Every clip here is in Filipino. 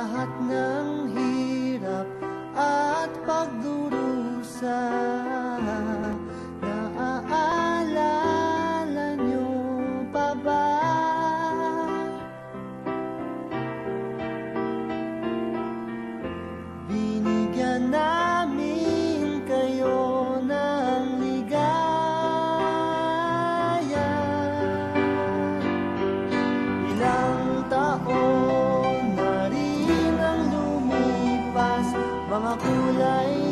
lahat ng makulay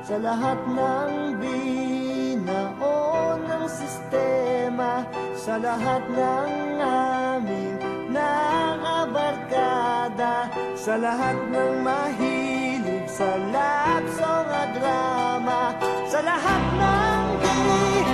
sa lahat ng binao ng sistema, sa lahat ng aming nakabarkada, sa lahat ng mahilig sa love at drama, sa lahat ng galing.